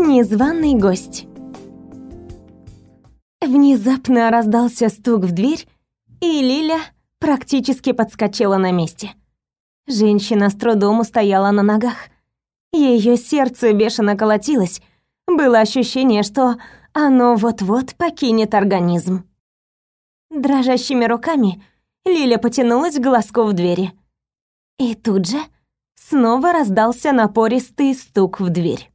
Незваный гость. Внезапно раздался стук в дверь, и Лиля практически подскочила на месте. Женщина с трудом устояла на ногах. Ее сердце бешено колотилось. Было ощущение, что оно вот-вот покинет организм. Дрожащими руками Лиля потянулась к глазку в двери. И тут же снова раздался напористый стук в дверь.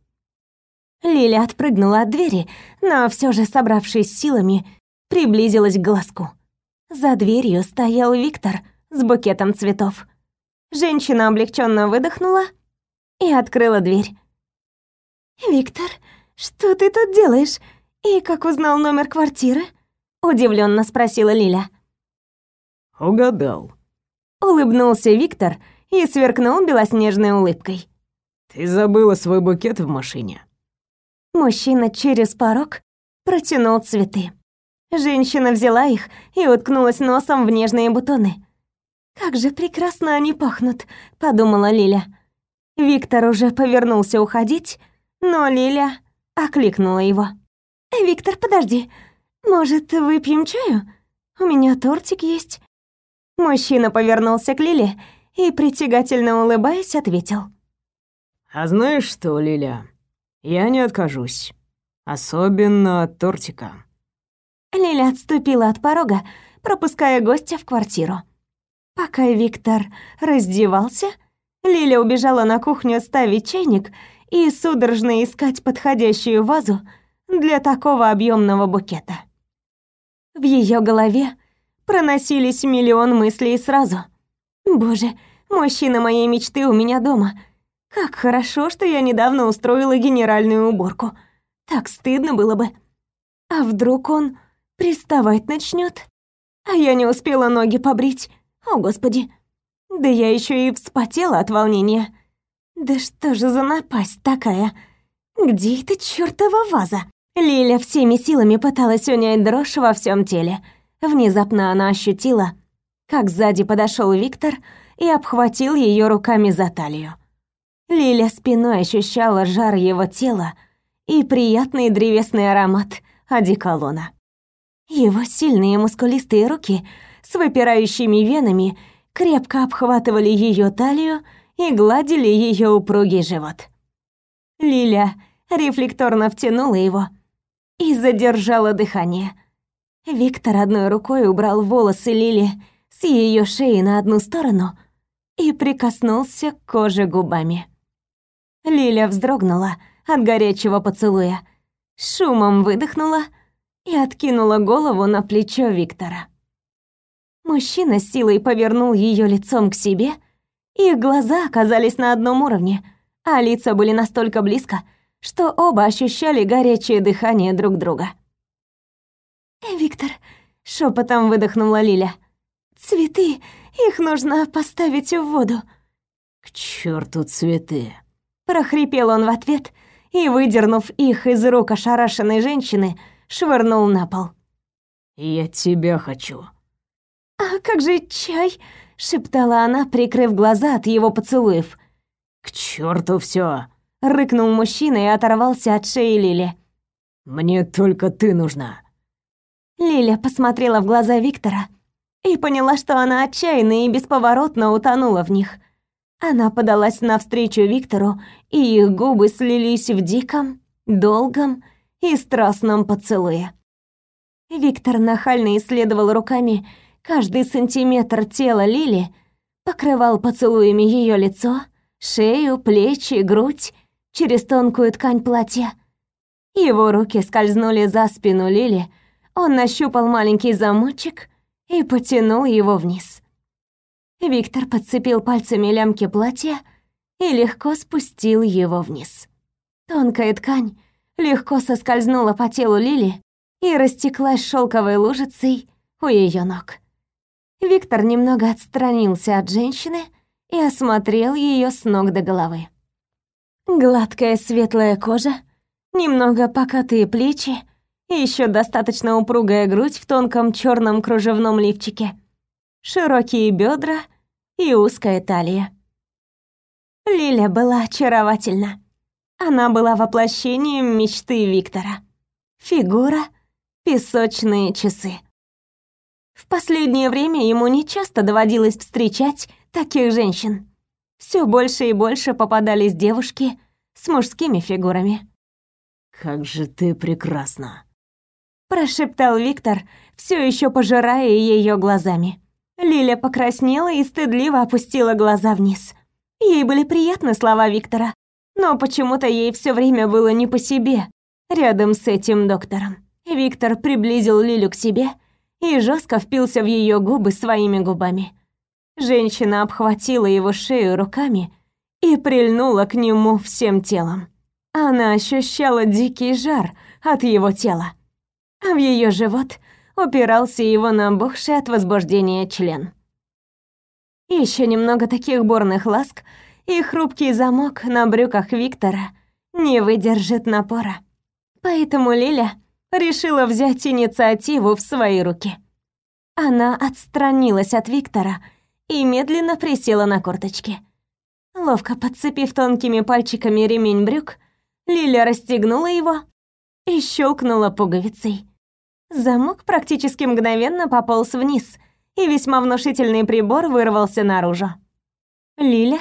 Лиля отпрыгнула от двери, но все же, собравшись силами, приблизилась к глазку. За дверью стоял Виктор с букетом цветов. Женщина облегченно выдохнула и открыла дверь. «Виктор, что ты тут делаешь? И как узнал номер квартиры?» Удивленно спросила Лиля. «Угадал», — улыбнулся Виктор и сверкнул белоснежной улыбкой. «Ты забыла свой букет в машине». Мужчина через порог протянул цветы. Женщина взяла их и уткнулась носом в нежные бутоны. «Как же прекрасно они пахнут», — подумала Лиля. Виктор уже повернулся уходить, но Лиля окликнула его. «Виктор, подожди. Может, выпьем чаю? У меня тортик есть». Мужчина повернулся к Лиле и, притягательно улыбаясь, ответил. «А знаешь что, Лиля, я не откажусь. Особенно от тортика». Лиля отступила от порога, пропуская гостя в квартиру. Пока Виктор раздевался, Лиля убежала на кухню ставить чайник и судорожно искать подходящую вазу для такого объемного букета. В ее голове проносились миллион мыслей сразу. «Боже, мужчина моей мечты у меня дома. Как хорошо, что я недавно устроила генеральную уборку. Так стыдно было бы. А вдруг он приставать начнет? А я не успела ноги побрить. О, Господи. Да я еще и вспотела от волнения. Да что же за напасть такая? Где эта чёртова ваза? Лиля всеми силами пыталась унять дрожь во всем теле. Внезапно она ощутила, как сзади подошел Виктор и обхватил ее руками за талию. Лиля спиной ощущала жар его тела и приятный древесный аромат одеколона. Его сильные мускулистые руки с выпирающими венами крепко обхватывали ее талию и гладили ее упругий живот. Лиля рефлекторно втянула его и задержала дыхание. Виктор одной рукой убрал волосы Лили с ее шеи на одну сторону и прикоснулся к коже губами. Лиля вздрогнула от горячего поцелуя, шумом выдохнула и откинула голову на плечо Виктора. Мужчина силой повернул ее лицом к себе, их глаза оказались на одном уровне, а лица были настолько близко, что оба ощущали горячее дыхание друг друга. «Виктор», — шепотом выдохнула Лиля, — «цветы, их нужно поставить в воду». «К черту цветы», прохрипел он в ответ и, выдернув их из рук ошарашенной женщины, швырнул на пол. «Я тебя хочу». «А как же чай?» — шептала она, прикрыв глаза от его поцелуев. «К черту все! рыкнул мужчина и оторвался от шеи Лили. «Мне только ты нужна». Лиля посмотрела в глаза Виктора и поняла, что она отчаянно и бесповоротно утонула в них. Она подалась навстречу Виктору, и их губы слились в диком, долгом и страстном поцелуе. Виктор нахально исследовал руками каждый сантиметр тела Лили, покрывал поцелуями ее лицо, шею, плечи, грудь через тонкую ткань платья. Его руки скользнули за спину Лили, он нащупал маленький замочек и потянул его вниз. Виктор подцепил пальцами лямки платья и легко спустил его вниз. Тонкая ткань легко соскользнула по телу Лили и растеклась шелковой лужицей у ее ног. Виктор немного отстранился от женщины и осмотрел ее с ног до головы. Гладкая светлая кожа, немного покатые плечи, еще достаточно упругая грудь в тонком черном кружевном лифчике, широкие бедра и узкая талия. Лиля была очаровательна. Она была воплощением мечты Виктора. Фигура, песочные часы. В последнее время ему нечасто доводилось встречать таких женщин. Все больше и больше попадались девушки с мужскими фигурами. «Как же ты прекрасна!» Прошептал Виктор, все еще пожирая ее глазами. Лиля покраснела и стыдливо опустила глаза вниз. Ей были приятны слова Виктора, но почему-то ей все время было не по себе рядом с этим доктором. Виктор приблизил Лилю к себе и жестко впился в ее губы своими губами. Женщина обхватила его шею руками и прильнула к нему всем телом. Она ощущала дикий жар от его тела, а в ее живот упирался его набухший от возбуждения член. Еще немного таких бурных ласк, и хрупкий замок на брюках Виктора не выдержит напора. Поэтому Лиля решила взять инициативу в свои руки. Она отстранилась от Виктора и медленно присела на корточки. Ловко подцепив тонкими пальчиками ремень брюк, Лиля расстегнула его и щелкнула пуговицей. Замок практически мгновенно пополз вниз, и весьма внушительный прибор вырвался наружу. Лиля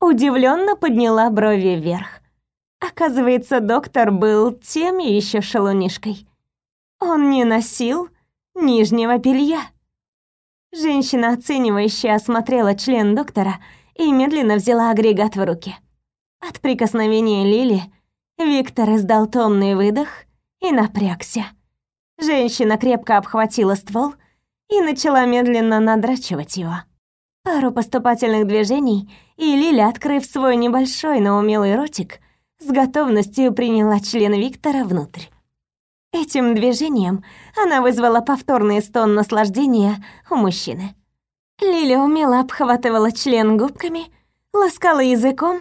удивленно подняла брови вверх. Оказывается, доктор был тем еще шалунишкой. Он не носил нижнего белья. Женщина, оценивающая, осмотрела член доктора и медленно взяла агрегат в руки. От прикосновения Лили Виктор издал томный выдох и напрягся. Женщина крепко обхватила ствол и начала медленно надрачивать его. Пару поступательных движений, и Лиля, открыв свой небольшой, но умелый ротик, с готовностью приняла член Виктора внутрь. Этим движением она вызвала повторный стон наслаждения у мужчины. Лиля умело обхватывала член губками, ласкала языком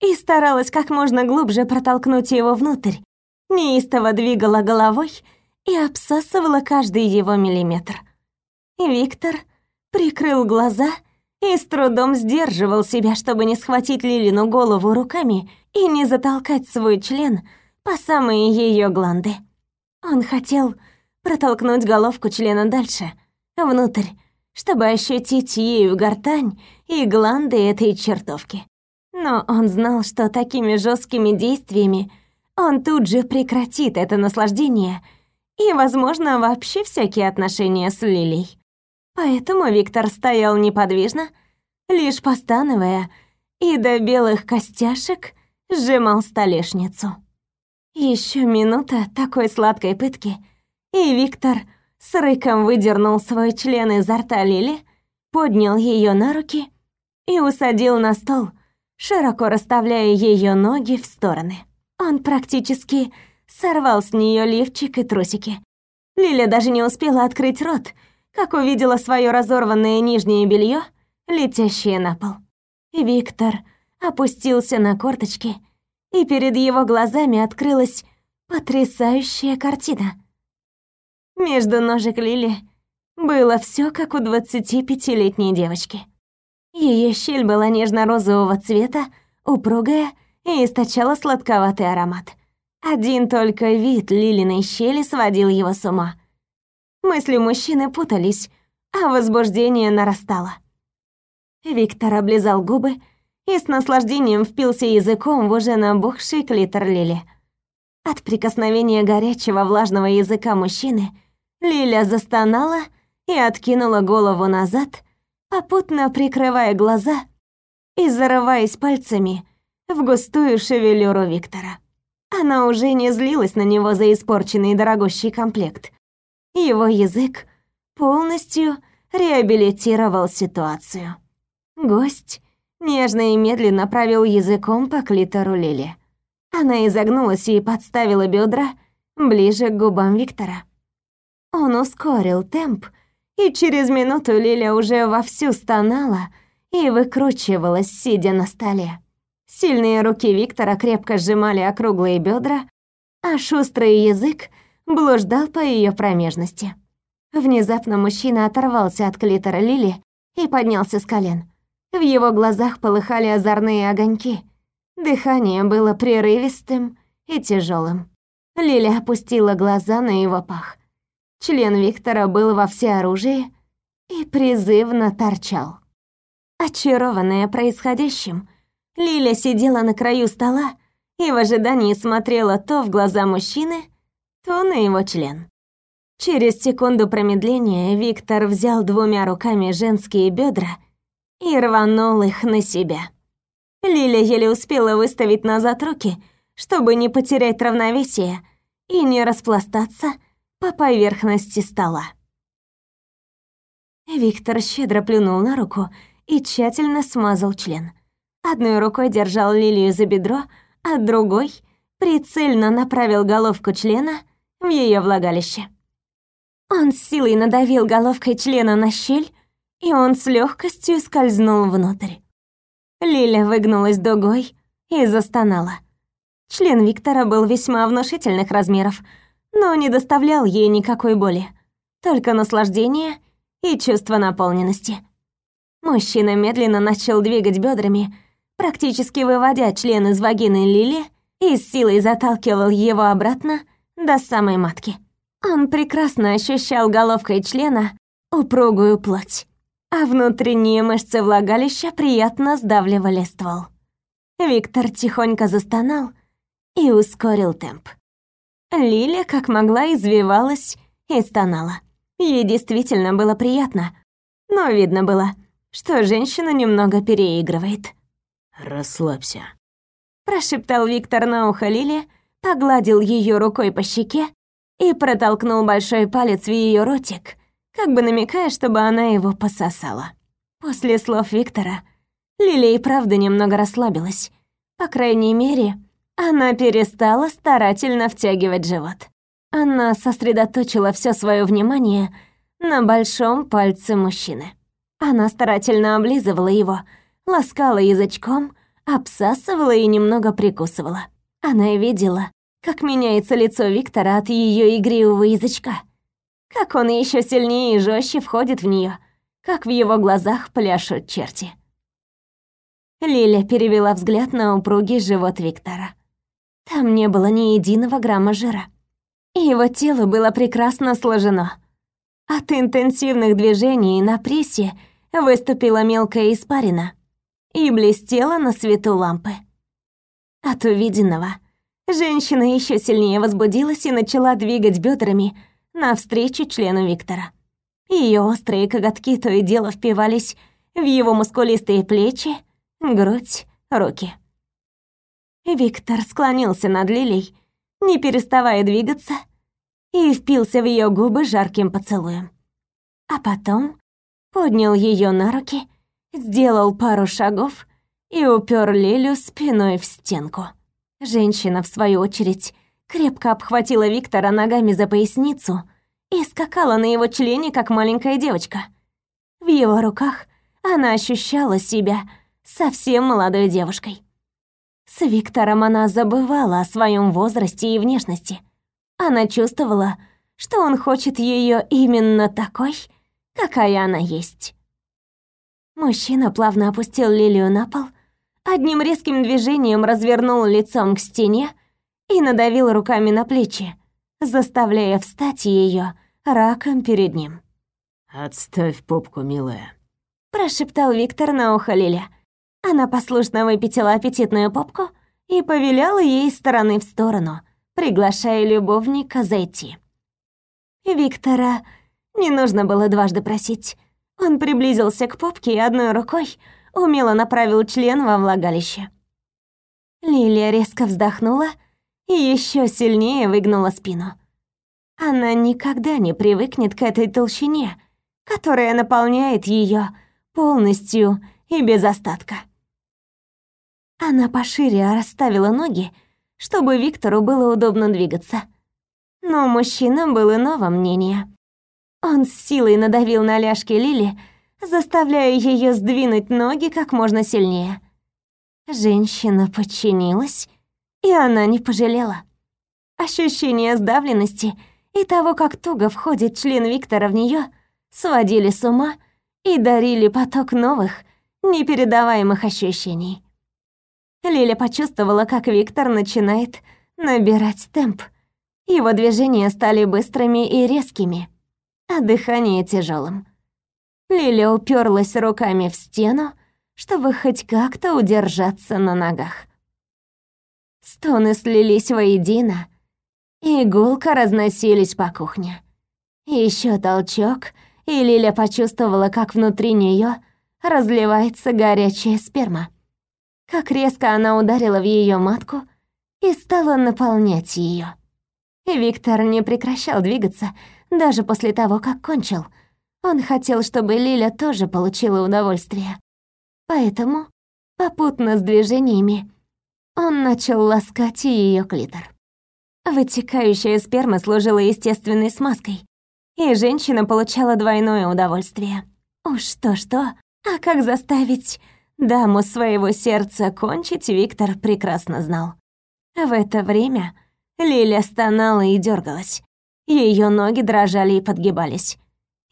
и старалась как можно глубже протолкнуть его внутрь, неистово двигала головой и обсасывала каждый его миллиметр. Виктор прикрыл глаза и с трудом сдерживал себя, чтобы не схватить Лилину голову руками и не затолкать свой член по самые ее гланды. Он хотел протолкнуть головку члена дальше, внутрь, чтобы ощутить ею гортань и гланды этой чертовки. Но он знал, что такими жесткими действиями он тут же прекратит это наслаждение и, возможно, вообще всякие отношения с Лилей. Поэтому Виктор стоял неподвижно, лишь постановая, и до белых костяшек сжимал столешницу. Еще минута такой сладкой пытки, и Виктор с рыком выдернул свой член изо рта Лили, поднял ее на руки и усадил на стол, широко расставляя ее ноги в стороны. Он практически сорвал с нее лифчик и трусики. Лиля даже не успела открыть рот, как увидела свое разорванное нижнее белье, летящее на пол. Виктор опустился на корточки, и перед его глазами открылась потрясающая картина. Между ножек Лили было все как у 25-летней девочки. Ее щель была нежно-розового цвета, упругая и источала сладковатый аромат. Один только вид Лилиной щели сводил его с ума. Мысли мужчины путались, а возбуждение нарастало. Виктор облизал губы и с наслаждением впился языком в уже набухший клитор Лили. От прикосновения горячего влажного языка мужчины Лиля застонала и откинула голову назад, попутно прикрывая глаза и зарываясь пальцами в густую шевелюру Виктора. Она уже не злилась на него за испорченный дорогущий комплект. Его язык полностью реабилитировал ситуацию. Гость нежно и медленно провел языком по клитору Лили. Она изогнулась и подставила бедра ближе к губам Виктора. Он ускорил темп, и через минуту Лиля уже вовсю стонала и выкручивалась, сидя на столе. Сильные руки Виктора крепко сжимали округлые бедра, а шустрый язык блуждал по ее промежности. Внезапно мужчина оторвался от клитора Лили и поднялся с колен. В его глазах полыхали озорные огоньки. Дыхание было прерывистым и тяжелым. Лиля опустила глаза на его пах. Член Виктора был во всеоружии и призывно торчал. Очарованная происходящим, Лиля сидела на краю стола и в ожидании смотрела то в глаза мужчины, то на его член. Через секунду промедления Виктор взял двумя руками женские бедра и рванул их на себя. Лиля еле успела выставить назад руки, чтобы не потерять равновесие и не распластаться по поверхности стола. Виктор щедро плюнул на руку и тщательно смазал член. Одной рукой держал Лилию за бедро, а другой прицельно направил головку члена в ее влагалище. Он с силой надавил головкой члена на щель, и он с легкостью скользнул внутрь. Лиля выгнулась дугой и застонала. Член Виктора был весьма внушительных размеров, но не доставлял ей никакой боли, только наслаждение и чувство наполненности. Мужчина медленно начал двигать бедрами, практически выводя член из вагины Лили и с силой заталкивал его обратно до самой матки. Он прекрасно ощущал головкой члена упругую плоть, а внутренние мышцы влагалища приятно сдавливали ствол. Виктор тихонько застонал и ускорил темп. Лиля как могла извивалась и стонала. Ей действительно было приятно, но видно было, что женщина немного переигрывает. «Расслабься», — прошептал Виктор на ухо Лиле, погладил ее рукой по щеке и протолкнул большой палец в ее ротик, как бы намекая, чтобы она его пососала. После слов Виктора Лилия и правда немного расслабилась. По крайней мере, она перестала старательно втягивать живот. Она сосредоточила все свое внимание на большом пальце мужчины. Она старательно облизывала его, ласкала язычком, обсасывала и немного прикусывала. Она видела, как меняется лицо Виктора от ее игривого язычка. Как он еще сильнее и жестче входит в нее, как в его глазах пляшут черти. Лиля перевела взгляд на упругий живот Виктора. Там не было ни единого грамма жира. Его тело было прекрасно сложено. От интенсивных движений на прессе выступила мелкая испарина и блестела на свету лампы. От увиденного женщина еще сильнее возбудилась и начала двигать бедрами навстречу члену Виктора. Ее острые коготки то и дело впивались в его мускулистые плечи, грудь, руки. Виктор склонился над Лилей, не переставая двигаться, и впился в ее губы жарким поцелуем. А потом поднял ее на руки, сделал пару шагов и упер Лилю спиной в стенку. Женщина, в свою очередь, крепко обхватила Виктора ногами за поясницу и скакала на его члене, как маленькая девочка. В его руках она ощущала себя совсем молодой девушкой. С Виктором она забывала о своем возрасте и внешности. Она чувствовала, что он хочет ее именно такой, какая она есть. Мужчина плавно опустил Лилию на пол, одним резким движением развернул лицом к стене и надавил руками на плечи, заставляя встать ее раком перед ним. «Отставь попку, милая», — прошептал Виктор на ухо Лиля. Она послушно выпятила аппетитную попку и повеляла ей стороны в сторону, приглашая любовника зайти. Виктора не нужно было дважды просить. Он приблизился к попке и одной рукой умело направил член во влагалище. Лилия резко вздохнула и еще сильнее выгнула спину. Она никогда не привыкнет к этой толщине, которая наполняет ее полностью и без остатка. Она пошире расставила ноги, чтобы Виктору было удобно двигаться. Но мужчина был иного мнения. Он с силой надавил на ляжки Лили, заставляя ее сдвинуть ноги как можно сильнее. Женщина подчинилась, и она не пожалела. Ощущение сдавленности и того, как туго входит член Виктора в нее, сводили с ума и дарили поток новых, непередаваемых ощущений. Лиля почувствовала, как Виктор начинает набирать темп. Его движения стали быстрыми и резкими, а дыхание тяжелым. Лиля уперлась руками в стену, чтобы хоть как-то удержаться на ногах. Стоны слились воедино, и гулко разносились по кухне. Еще толчок, и Лиля почувствовала, как внутри нее разливается горячая сперма. Как резко она ударила в ее матку и стала наполнять ее. Виктор не прекращал двигаться даже после того, как кончил. Он хотел, чтобы Лиля тоже получила удовольствие. Поэтому, попутно с движениями, он начал ласкать ее клитор. Вытекающая сперма служила естественной смазкой, и женщина получала двойное удовольствие. Уж что-что, а как заставить даму своего сердца кончить, Виктор прекрасно знал. В это время Лиля стонала и дергалась. Ее ноги дрожали и подгибались.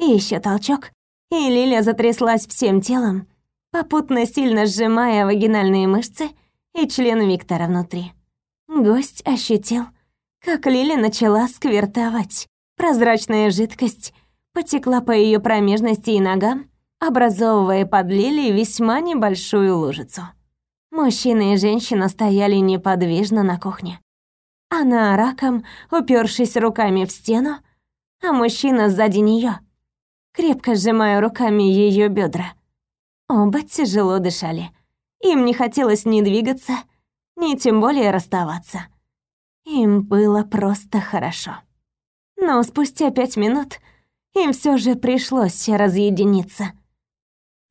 И еще толчок, и Лиля затряслась всем телом, попутно сильно сжимая вагинальные мышцы и член Виктора внутри. Гость ощутил, как Лили начала сквертовать. Прозрачная жидкость потекла по ее промежности и ногам, образовывая под Лили весьма небольшую лужицу. Мужчина и женщина стояли неподвижно на кухне. Она раком, упершись руками в стену, а мужчина сзади нее, крепко сжимая руками ее бедра. Оба тяжело дышали. Им не хотелось ни двигаться, ни тем более расставаться. Им было просто хорошо. Но спустя пять минут им все же пришлось разъединиться.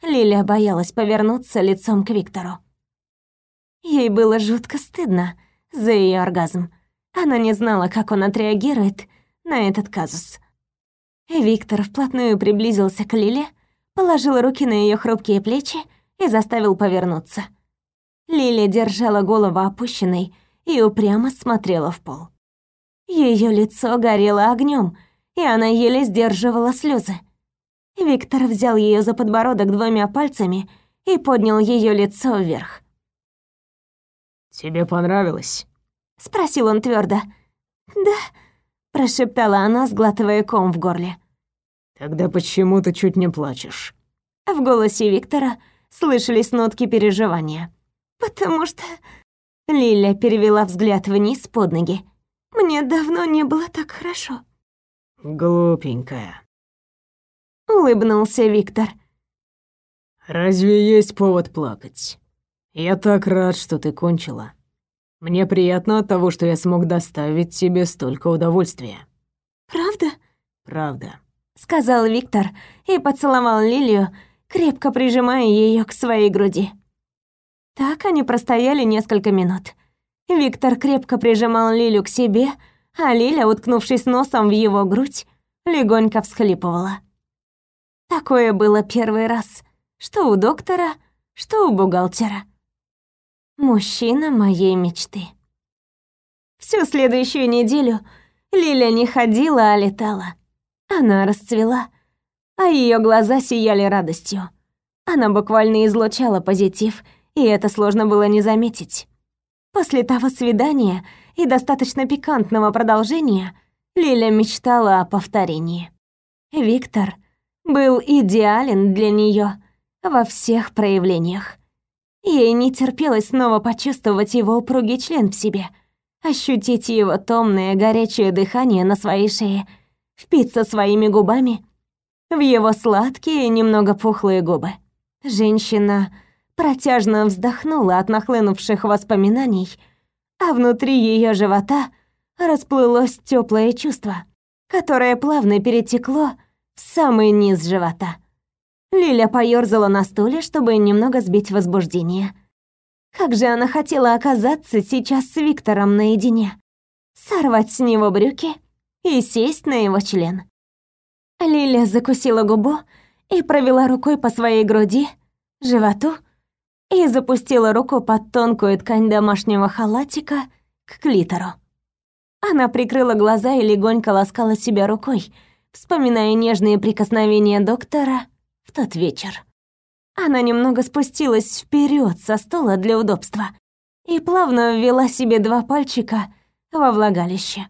Лиля боялась повернуться лицом к Виктору. Ей было жутко стыдно за ее оргазм. Она не знала, как он отреагирует на этот казус. Виктор вплотную приблизился к Лиле, положил руки на ее хрупкие плечи и заставил повернуться. Лиля держала голову опущенной, и упрямо смотрела в пол. Ее лицо горело огнем, и она еле сдерживала слезы. Виктор взял ее за подбородок двумя пальцами и поднял ее лицо вверх. «Тебе понравилось?» — спросил он твердо. «Да», — прошептала она, сглатывая ком в горле. «Тогда почему ты чуть не плачешь?» В голосе Виктора слышались нотки переживания. «Потому что Лиля перевела взгляд вниз под ноги. Мне давно не было так хорошо. Глупенькая. Улыбнулся Виктор. Разве есть повод плакать? Я так рад, что ты кончила. Мне приятно от того, что я смог доставить тебе столько удовольствия. Правда? Правда. Сказал Виктор и поцеловал Лилию, крепко прижимая ее к своей груди. Так они простояли несколько минут. Виктор крепко прижимал Лилю к себе, а Лиля, уткнувшись носом в его грудь, легонько всхлипывала. Такое было первый раз, что у доктора, что у бухгалтера. Мужчина моей мечты. Всю следующую неделю Лиля не ходила, а летала. Она расцвела, а ее глаза сияли радостью. Она буквально излучала позитив — и это сложно было не заметить. После того свидания и достаточно пикантного продолжения Лиля мечтала о повторении. Виктор был идеален для нее во всех проявлениях. Ей не терпелось снова почувствовать его упругий член в себе, ощутить его томное горячее дыхание на своей шее, впиться своими губами в его сладкие, немного пухлые губы. Женщина протяжно вздохнула от нахлынувших воспоминаний, а внутри ее живота расплылось теплое чувство, которое плавно перетекло в самый низ живота. Лиля поёрзала на стуле, чтобы немного сбить возбуждение. Как же она хотела оказаться сейчас с Виктором наедине. Сорвать с него брюки и сесть на его член. Лиля закусила губу и провела рукой по своей груди, животу и запустила руку под тонкую ткань домашнего халатика к клитору. Она прикрыла глаза и легонько ласкала себя рукой, вспоминая нежные прикосновения доктора тот вечер. Она немного спустилась вперед со стула для удобства и плавно ввела себе два пальчика во влагалище.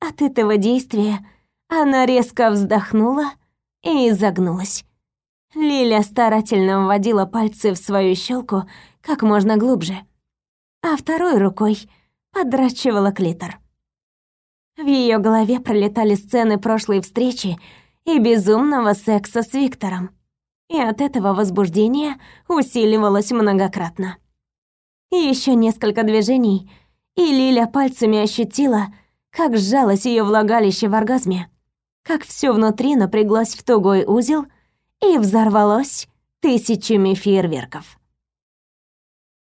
От этого действия она резко вздохнула и изогнулась. Лиля старательно вводила пальцы в свою щелку как можно глубже, а второй рукой подрачивала клитор. В ее голове пролетали сцены прошлой встречи и безумного секса с Виктором, и от этого возбуждение усиливалось многократно. Еще несколько движений, и Лиля пальцами ощутила, как сжалось ее влагалище в оргазме, как все внутри напряглось в тугой узел и взорвалось тысячами фейерверков.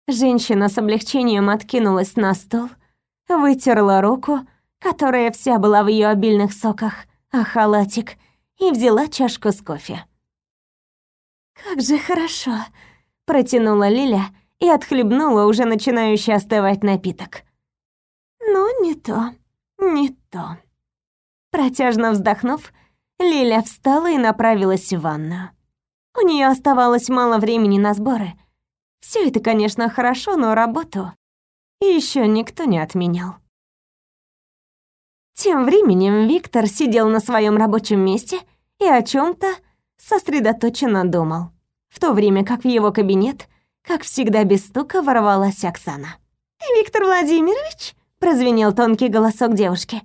Женщина с облегчением откинулась на стол, вытерла руку, которая вся была в ее обильных соках, а халатик, и взяла чашку с кофе. «Как же хорошо!» — протянула Лиля и отхлебнула уже начинающий остывать напиток. «Ну, не то, не то». Протяжно вздохнув, Лиля встала и направилась в ванную. У нее оставалось мало времени на сборы. Все это, конечно, хорошо, но работу еще никто не отменял. Тем временем Виктор сидел на своем рабочем месте и о чем то сосредоточенно думал, в то время как в его кабинет, как всегда без стука, ворвалась Оксана. «Виктор Владимирович?» — прозвенел тонкий голосок девушки.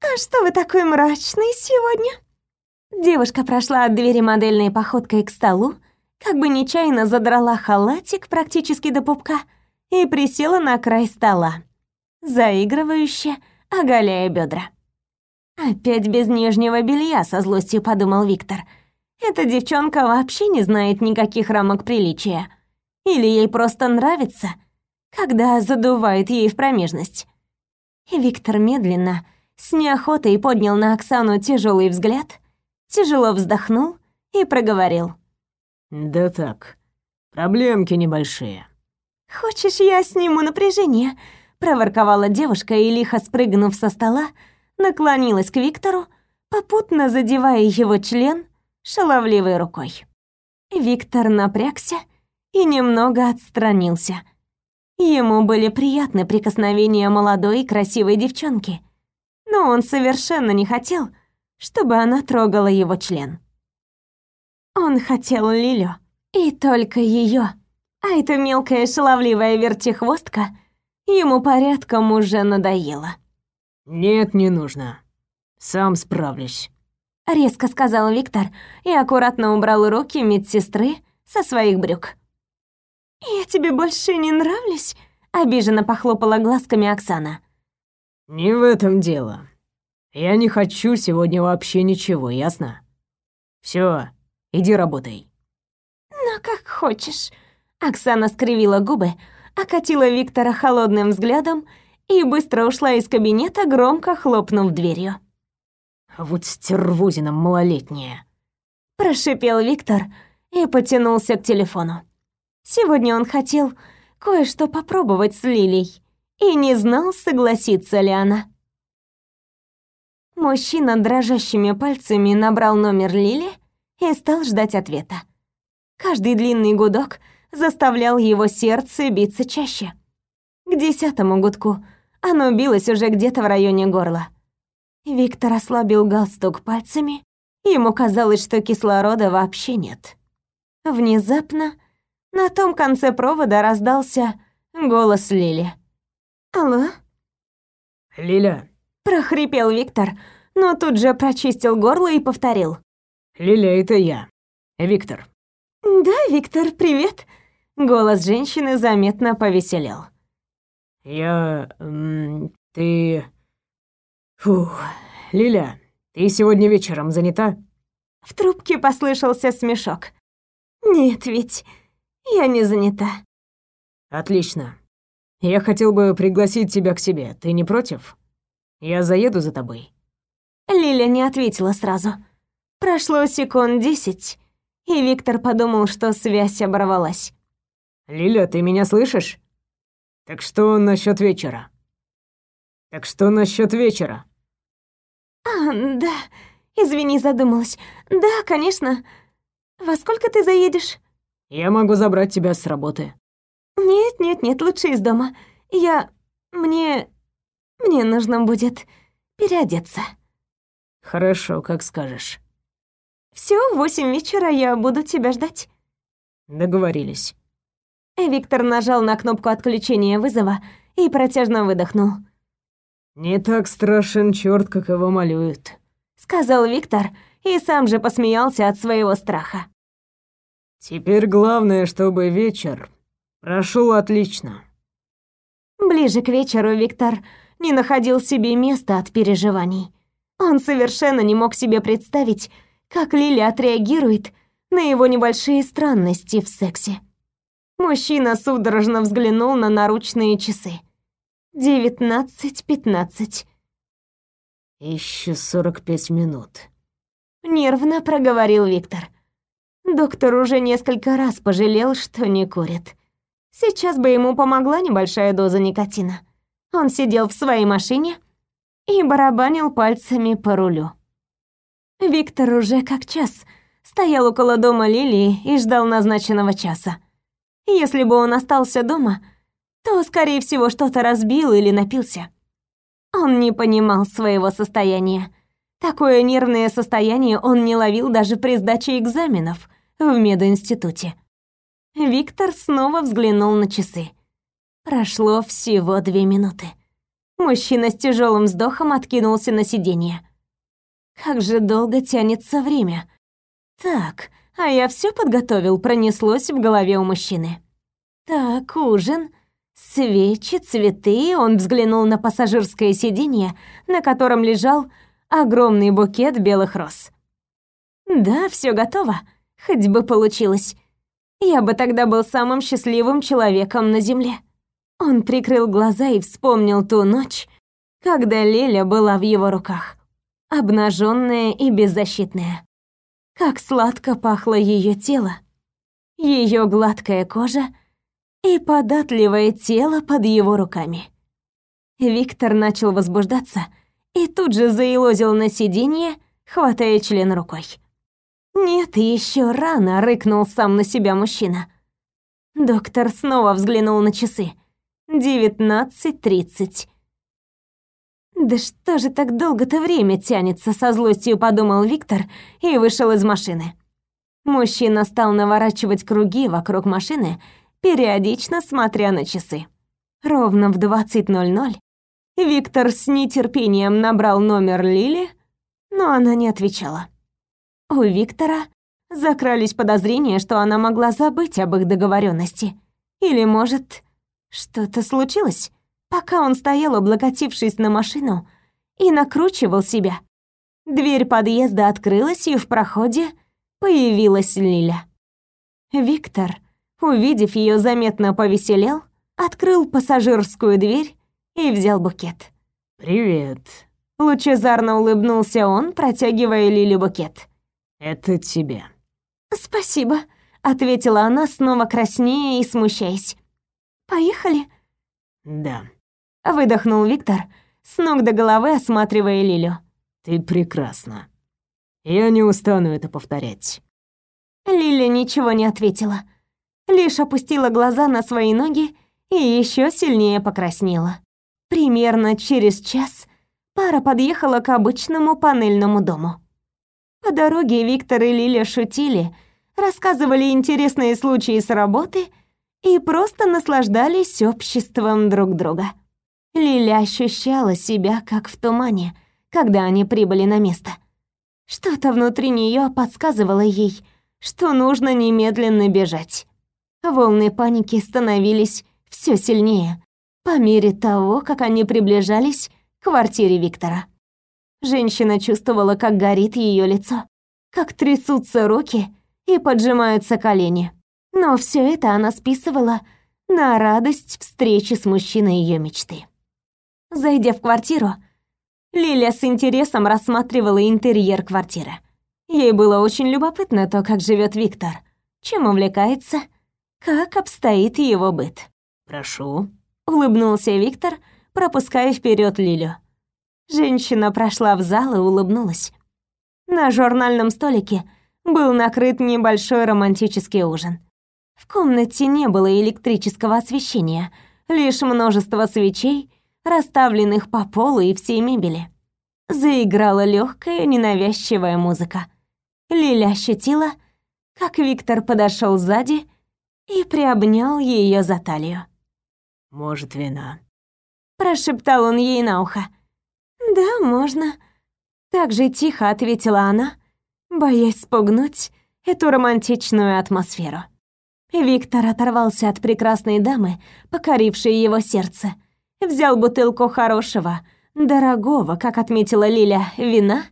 «А что вы такой мрачный сегодня?» Девушка прошла от двери модельной походкой к столу, как бы нечаянно задрала халатик практически до пупка и присела на край стола, заигрывающе оголяя бедра. «Опять без нижнего белья», — со злостью подумал Виктор. «Эта девчонка вообще не знает никаких рамок приличия. Или ей просто нравится, когда задувает ей в промежность». И Виктор медленно, с неохотой поднял на Оксану тяжелый взгляд, тяжело вздохнул и проговорил. «Да так, проблемки небольшие». «Хочешь, я сниму напряжение?» — проворковала девушка и, лихо спрыгнув со стола, наклонилась к Виктору, попутно задевая его член шаловливой рукой. Виктор напрягся и немного отстранился. Ему были приятны прикосновения молодой и красивой девчонки — но он совершенно не хотел, чтобы она трогала его член. Он хотел Лилю, и только ее. А эта мелкая шаловливая вертихвостка ему порядком уже надоела. «Нет, не нужно. Сам справлюсь», — резко сказал Виктор и аккуратно убрал руки медсестры со своих брюк. «Я тебе больше не нравлюсь?» — обиженно похлопала глазками Оксана. «Не в этом дело. Я не хочу сегодня вообще ничего, ясно? Все, иди работай». «Ну, как хочешь». Оксана скривила губы, окатила Виктора холодным взглядом и быстро ушла из кабинета, громко хлопнув дверью. «Вот стервозина малолетняя», — прошипел Виктор и потянулся к телефону. Сегодня он хотел кое-что попробовать с Лилей и не знал, согласится ли она. Мужчина дрожащими пальцами набрал номер Лили и стал ждать ответа. Каждый длинный гудок заставлял его сердце биться чаще. К десятому гудку оно билось уже где-то в районе горла. Виктор ослабил галстук пальцами, ему казалось, что кислорода вообще нет. Внезапно на том конце провода раздался голос Лили. «Алло?» «Лиля!» — прохрипел Виктор, но тут же прочистил горло и повторил. «Лиля, это я. Виктор». «Да, Виктор, привет!» Голос женщины заметно повеселел. «Я... ты... Фух... Лиля, ты сегодня вечером занята?» В трубке послышался смешок. «Нет ведь, я не занята». «Отлично. Я хотел бы пригласить тебя к себе. Ты не против? Я заеду за тобой». Лиля не ответила сразу. Прошло секунд десять, и Виктор подумал, что связь оборвалась. «Лиля, ты меня слышишь? Так что насчет вечера? Так что насчет вечера?» «А, да. Извини, задумалась. Да, конечно. Во сколько ты заедешь?» «Я могу забрать тебя с работы». Нет, нет, нет, лучше из дома. Я... мне... мне нужно будет переодеться. Хорошо, как скажешь. Все, в восемь вечера я буду тебя ждать. Договорились. Виктор нажал на кнопку отключения вызова и протяжно выдохнул. «Не так страшен черт, как его малюют», — сказал Виктор и сам же посмеялся от своего страха. «Теперь главное, чтобы вечер прошел отлично». Ближе к вечеру Виктор не находил себе места от переживаний. Он совершенно не мог себе представить, как Лили отреагирует на его небольшие странности в сексе. Мужчина судорожно взглянул на наручные часы. Девятнадцать пятнадцать. Еще сорок пять минут. Нервно проговорил Виктор. Доктор уже несколько раз пожалел, что не курит. Сейчас бы ему помогла небольшая доза никотина. Он сидел в своей машине и барабанил пальцами по рулю. Виктор уже как час стоял около дома Лилии и ждал назначенного часа. Если бы он остался дома, то, скорее всего, что-то разбил или напился. Он не понимал своего состояния. Такое нервное состояние он не ловил даже при сдаче экзаменов в мединституте. Виктор снова взглянул на часы. Прошло всего две минуты. Мужчина с тяжелым вздохом откинулся на сиденье. Как же долго тянется время. Так, а я все подготовил, пронеслось в голове у мужчины. Так, ужин, свечи, цветы. Он взглянул на пассажирское сиденье, на котором лежал огромный букет белых роз. Да, все готово. Хоть бы получилось. Я бы тогда был самым счастливым человеком на земле. Он прикрыл глаза и вспомнил ту ночь, когда Леля была в его руках, обнаженная и беззащитная. Как сладко пахло ее тело, ее гладкая кожа и податливое тело под его руками. Виктор начал возбуждаться и тут же заилозил на сиденье, хватая член рукой. «Нет, еще рано», — рыкнул сам на себя мужчина. Доктор снова взглянул на часы. «Девятнадцать тридцать». «Да что же так долго-то время тянется?» — со злостью подумал Виктор и вышел из машины. Мужчина стал наворачивать круги вокруг машины, периодично смотря на часы. Ровно в 20.00 Виктор с нетерпением набрал номер Лили, но она не отвечала. У Виктора закрались подозрения, что она могла забыть об их договоренности. Или, может, что-то случилось? Пока он стоял, облокотившись на машину, и накручивал себя. Дверь подъезда открылась, и в проходе появилась Лиля. Виктор, увидев ее, заметно повеселел, открыл пассажирскую дверь и взял букет. «Привет», — лучезарно улыбнулся он, протягивая Лиле букет. «Это тебе». «Спасибо», — ответила она, снова краснея и смущаясь. «Поехали?» «Да». Выдохнул Виктор, с ног до головы осматривая Лилю. «Ты прекрасна. Я не устану это повторять». Лиля ничего не ответила, лишь опустила глаза на свои ноги и еще сильнее покраснела. Примерно через час пара подъехала к обычному панельному дому. По дороге Виктор и Лиля шутили, рассказывали интересные случаи с работы и просто наслаждались обществом друг друга. Лиля ощущала себя как в тумане, когда они прибыли на место. Что-то внутри нее подсказывало ей, что нужно немедленно бежать. Волны паники становились все сильнее по мере того, как они приближались к квартире Виктора. Женщина чувствовала, как горит ее лицо, как трясутся руки и поджимаются колени. Но все это она списывала на радость встречи с мужчиной ее мечты. Зайдя в квартиру, Лиля с интересом рассматривала интерьер квартиры. Ей было очень любопытно то, как живет Виктор, чем увлекается, как обстоит его быт. «Прошу», — улыбнулся Виктор, пропуская вперед Лилю. Женщина прошла в зал и улыбнулась. На журнальном столике был накрыт небольшой романтический ужин. В комнате не было электрического освещения, лишь множество свечей, расставленных по полу и всей мебели. Заиграла легкая, ненавязчивая музыка. Лиля ощутила, как Виктор подошел сзади и приобнял ее за талию. «Может, вина?» Прошептал он ей на ухо. «Да, можно». Так же тихо ответила она, боясь спугнуть эту романтичную атмосферу. Виктор оторвался от прекрасной дамы, покорившей его сердце. Взял бутылку хорошего, дорогого, как отметила Лиля, вина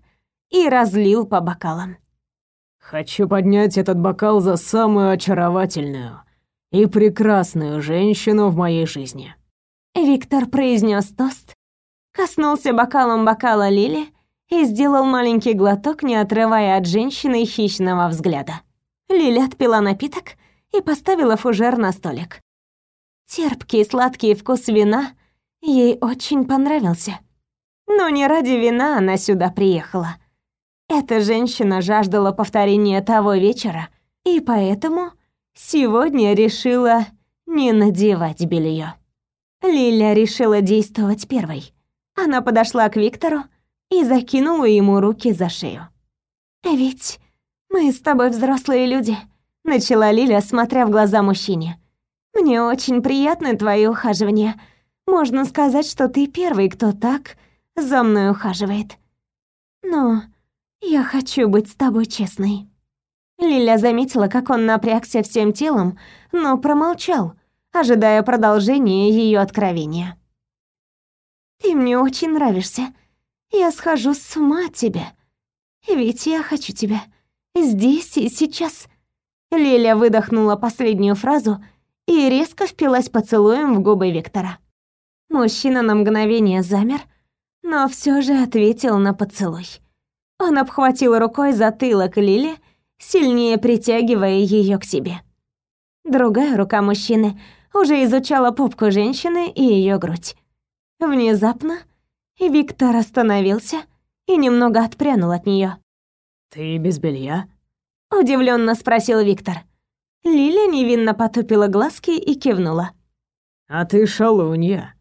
и разлил по бокалам. «Хочу поднять этот бокал за самую очаровательную и прекрасную женщину в моей жизни». Виктор произнес тост, коснулся бокалом бокала Лили и сделал маленький глоток, не отрывая от женщины хищного взгляда. Лиля отпила напиток и поставила фужер на столик. Терпкий сладкий вкус вина ей очень понравился. Но не ради вина она сюда приехала. Эта женщина жаждала повторения того вечера, и поэтому сегодня решила не надевать белье. Лиля решила действовать первой. Она подошла к Виктору и закинула ему руки за шею. «Ведь мы с тобой взрослые люди», начала Лиля, смотря в глаза мужчине. Мне очень приятны твои ухаживания. Можно сказать, что ты первый, кто так за мной ухаживает. Но я хочу быть с тобой честной. Лиля заметила, как он напрягся всем телом, но промолчал, ожидая продолжения ее откровения. Ты мне очень нравишься. Я схожу с ума от тебя. Ведь я хочу тебя здесь и сейчас. Лиля выдохнула последнюю фразу и резко впилась поцелуем в губы Виктора. Мужчина на мгновение замер, но все же ответил на поцелуй. Он обхватил рукой затылок Лили, сильнее притягивая ее к себе. Другая рука мужчины уже изучала попку женщины и ее грудь. Внезапно Виктор остановился и немного отпрянул от нее. «Ты без белья?» удивленно спросил Виктор. Лиля невинно потупила глазки и кивнула. А ты шалунья.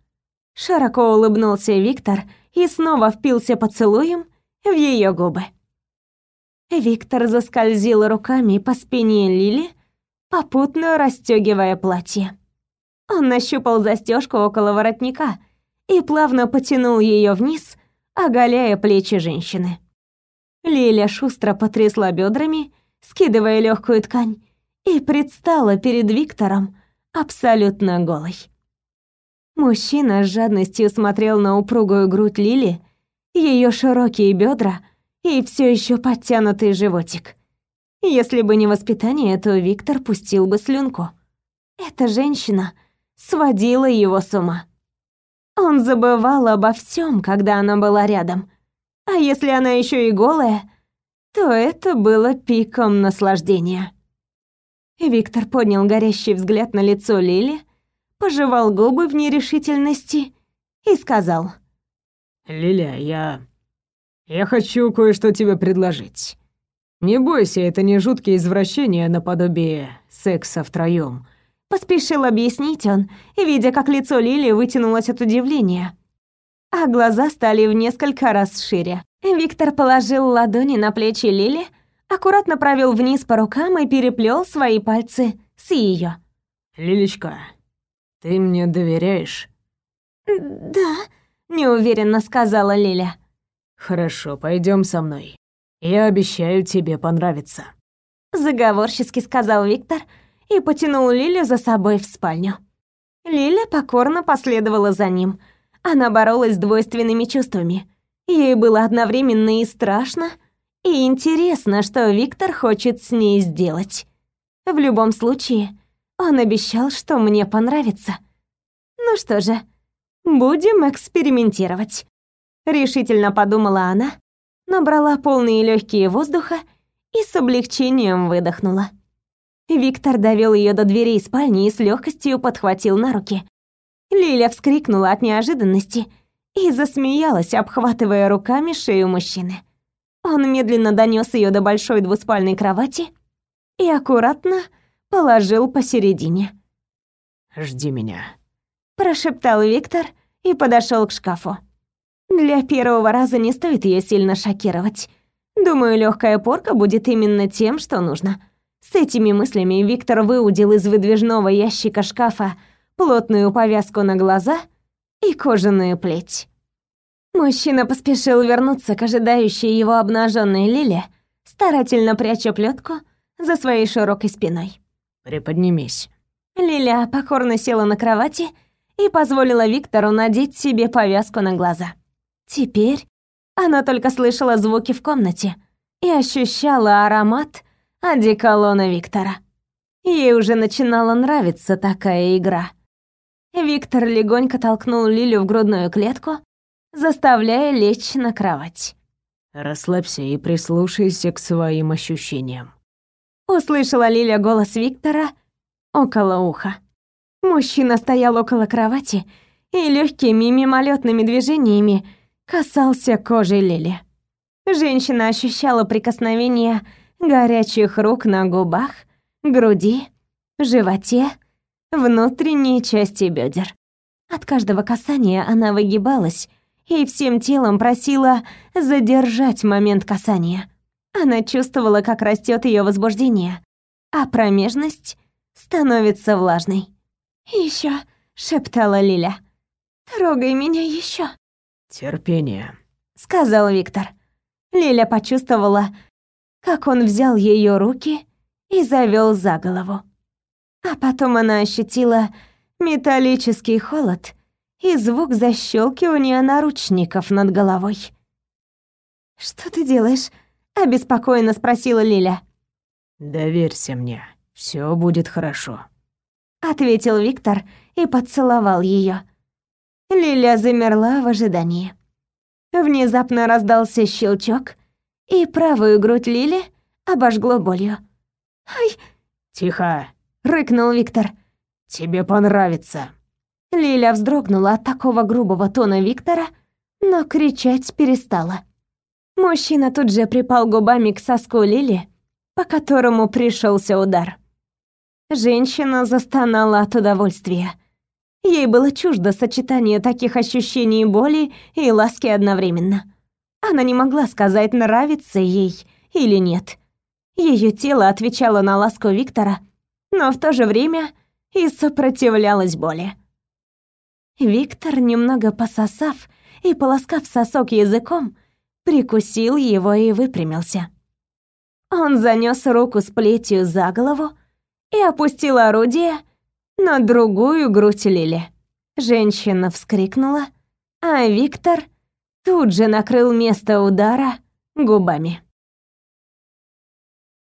Широко улыбнулся Виктор и снова впился поцелуем в ее губы. Виктор заскользил руками по спине Лили, попутно расстегивая платье. Он нащупал застежку около воротника и плавно потянул ее вниз, оголяя плечи женщины. Лиля шустро потрясла бедрами скидывая легкую ткань, и предстала перед Виктором абсолютно голой. Мужчина с жадностью смотрел на упругую грудь Лили, ее широкие бедра и все еще подтянутый животик. Если бы не воспитание, то Виктор пустил бы слюнку. Эта женщина сводила его с ума. Он забывал обо всем, когда она была рядом. А если она еще и голая, то это было пиком наслаждения. Виктор поднял горящий взгляд на лицо Лили, пожевал губы в нерешительности и сказал. «Лиля, я... я хочу кое-что тебе предложить. Не бойся, это не жуткие извращения наподобие секса втроём». Поспешил объяснить он, видя, как лицо Лили вытянулось от удивления, а глаза стали в несколько раз шире. Виктор положил ладони на плечи Лили, аккуратно провел вниз по рукам и переплел свои пальцы с ее. «Лилечка, ты мне доверяешь?» «Да», — неуверенно сказала Лиля. «Хорошо, пойдем со мной. Я обещаю тебе понравиться». Заговорчески сказал Виктор и потянул Лилю за собой в спальню. Лиля покорно последовала за ним. Она боролась с двойственными чувствами — Ей было одновременно и страшно, и интересно, что Виктор хочет с ней сделать. В любом случае, он обещал, что мне понравится. Ну что же, будем экспериментировать. Решительно подумала она, набрала полные легкие воздуха и с облегчением выдохнула. Виктор довел ее до дверей спальни и с легкостью подхватил на руки. Лиля вскрикнула от неожиданности и засмеялась, обхватывая руками шею мужчины. Он медленно донес ее до большой двуспальной кровати и аккуратно положил посередине. «Жди меня», — прошептал Виктор и подошел к шкафу. Для первого раза не стоит ее сильно шокировать. Думаю, легкая порка будет именно тем, что нужно. С этими мыслями Виктор выудил из выдвижного ящика шкафа плотную повязку на глаза и кожаную плеть. Мужчина поспешил вернуться к ожидающей его обнаженной Лиле, старательно пряча плетку за своей широкой спиной. «Приподнимись». Лиля покорно села на кровати и позволила Виктору надеть себе повязку на глаза. Теперь она только слышала звуки в комнате и ощущала аромат одеколона Виктора. Ей уже начинала нравиться такая игра. Виктор легонько толкнул Лилю в грудную клетку, заставляя лечь на кровать. «Расслабься и прислушайся к своим ощущениям». Услышала Лиля голос Виктора около уха. Мужчина стоял около кровати и легкими мимолетными движениями касался кожи Лили. Женщина ощущала прикосновение горячих рук на губах, груди, животе, внутренней части бедер. От каждого касания она выгибалась и всем телом просила задержать момент касания. Она чувствовала, как растет ее возбуждение, а промежность становится влажной. Еще, шептала Лиля. «Трогай меня еще. «Терпение», — сказал Виктор. Лиля почувствовала, как он взял ее руки и завел за голову. А потом она ощутила металлический холод и звук защелкивания наручников над головой. «Что ты делаешь?» — обеспокоенно спросила Лиля. «Доверься мне, все будет хорошо», — ответил Виктор и поцеловал ее. Лиля замерла в ожидании. Внезапно раздался щелчок, и правую грудь Лили обожгло болью. «Ай!» «Тихо!» — рыкнул Виктор. «Тебе понравится!» Лиля вздрогнула от такого грубого тона Виктора, но кричать перестала. Мужчина тут же припал губами к соску Лили, по которому пришелся удар. Женщина застонала от удовольствия. Ей было чуждо сочетание таких ощущений боли и ласки одновременно. Она не могла сказать, нравится ей или нет. Ее тело отвечало на ласку Виктора, но в то же время и сопротивлялось боли. Виктор, немного пососав и полоскав сосок языком, прикусил его и выпрямился. Он занёс руку с плетью за голову и опустил орудие на другую грудь Лили. Женщина вскрикнула, а Виктор тут же накрыл место удара губами.